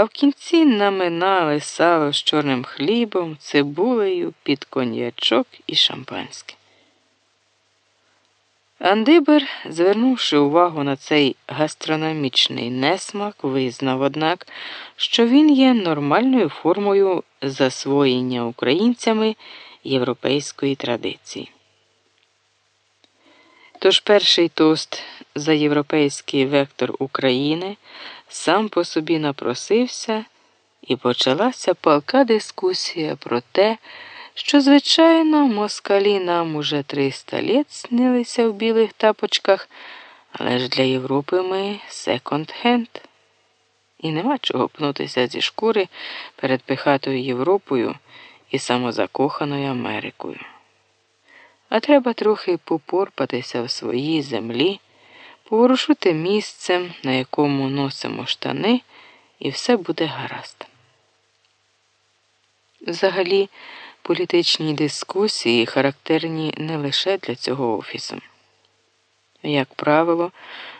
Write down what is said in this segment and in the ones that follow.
а в кінці наминали сало з чорним хлібом, цибулею під коньячок і шампанське. Андибер, звернувши увагу на цей гастрономічний несмак, визнав, однак, що він є нормальною формою засвоєння українцями європейської традиції. Тож перший тост за європейський вектор України сам по собі напросився, і почалася палка дискусія про те, що, звичайно, москалі нам уже 300 літ снилися в білих тапочках, але ж для Європи ми секонд-хенд. І нема чого пнутися зі шкури перед пихатою Європою і самозакоханою Америкою. А треба трохи попорпатися в своїй землі, поворушити місцем, на якому носимо штани, і все буде гаразд. Взагалі, політичні дискусії характерні не лише для цього офісу. Як правило,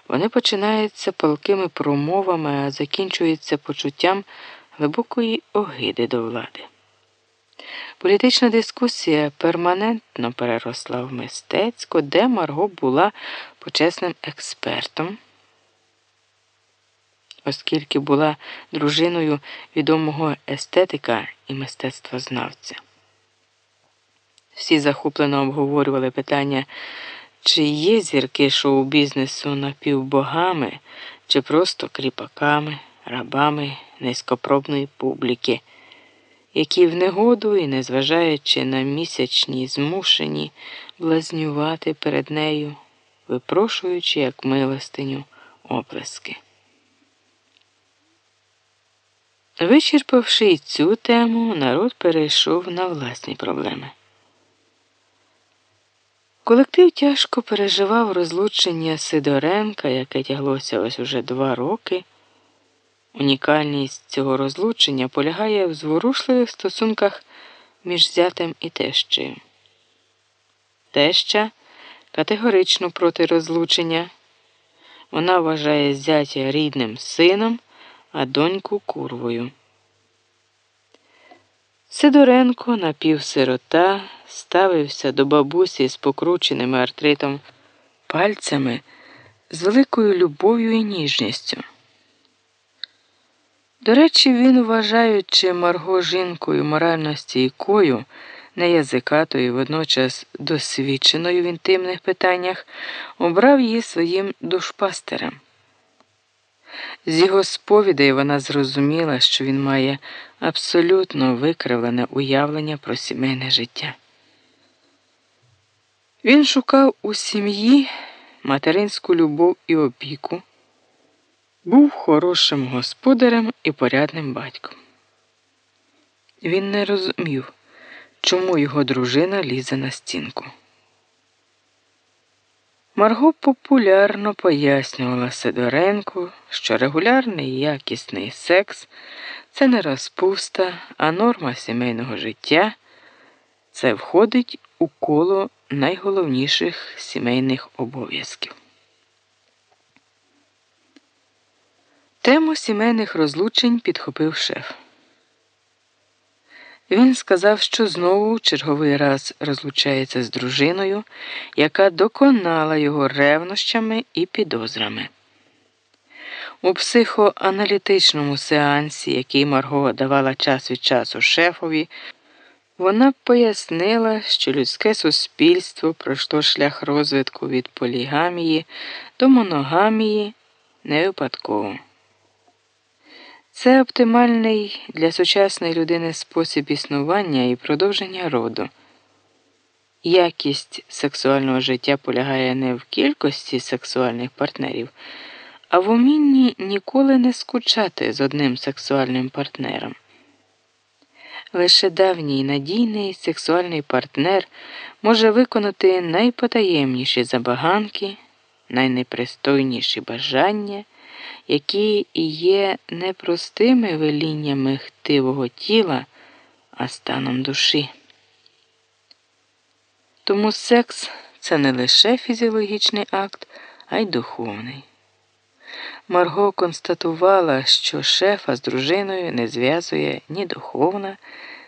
вони починаються палкими промовами, а закінчуються почуттям глибокої огиди до влади. Політична дискусія перманентно переросла в мистецьку, де Марго була почесним експертом, оскільки була дружиною відомого естетика і мистецтвознавця. Всі захоплено обговорювали питання, чи є зірки шоу-бізнесу напівбогами, чи просто кріпаками, рабами низькопробної публіки які в негоду і, незважаючи на місячні, змушені блазнювати перед нею, випрошуючи, як милостиню, оплески. Вичерпавши цю тему, народ перейшов на власні проблеми. Колектив тяжко переживав розлучення Сидоренка, яке тяглося ось уже два роки. Унікальність цього розлучення полягає в зворушливих стосунках між зятем і тещею. Теща категорично проти розлучення. Вона вважає зятя рідним сином, а доньку курвою. Сидоренко, напівсирота, ставився до бабусі з покрученими артритом пальцями з великою любов'ю і ніжністю. До речі, він, вважаючи Марго жінкою морально стійкою, неязикатою, водночас досвідченою в інтимних питаннях, обрав її своїм душпастером. З його сповідей вона зрозуміла, що він має абсолютно викривлене уявлення про сімейне життя. Він шукав у сім'ї материнську любов і опіку. Був хорошим господарем і порядним батьком. Він не розумів, чому його дружина лізе на стінку. Марго популярно пояснювала Сидоренку, що регулярний якісний секс це не розпуста, а норма сімейного життя. Це входить у коло найголовніших сімейних обов'язків. Тему сімейних розлучень підхопив шеф. Він сказав, що знову черговий раз розлучається з дружиною, яка доконала його ревнощами і підозрами. У психоаналітичному сеансі, який Марго давала час від часу шефові, вона пояснила, що людське суспільство пройшло шлях розвитку від полігамії до моногамії не випадково. Це оптимальний для сучасної людини спосіб існування і продовження роду. Якість сексуального життя полягає не в кількості сексуальних партнерів, а в умінні ніколи не скучати з одним сексуальним партнером. Лише давній надійний сексуальний партнер може виконати найпотаємніші забаганки, найнепристойніші бажання які є не простими веліннями хтивого тіла, а станом душі. Тому секс це не лише фізіологічний акт, а й духовний. Марго констатувала, що шефа з дружиною не зв'язує ні духовна,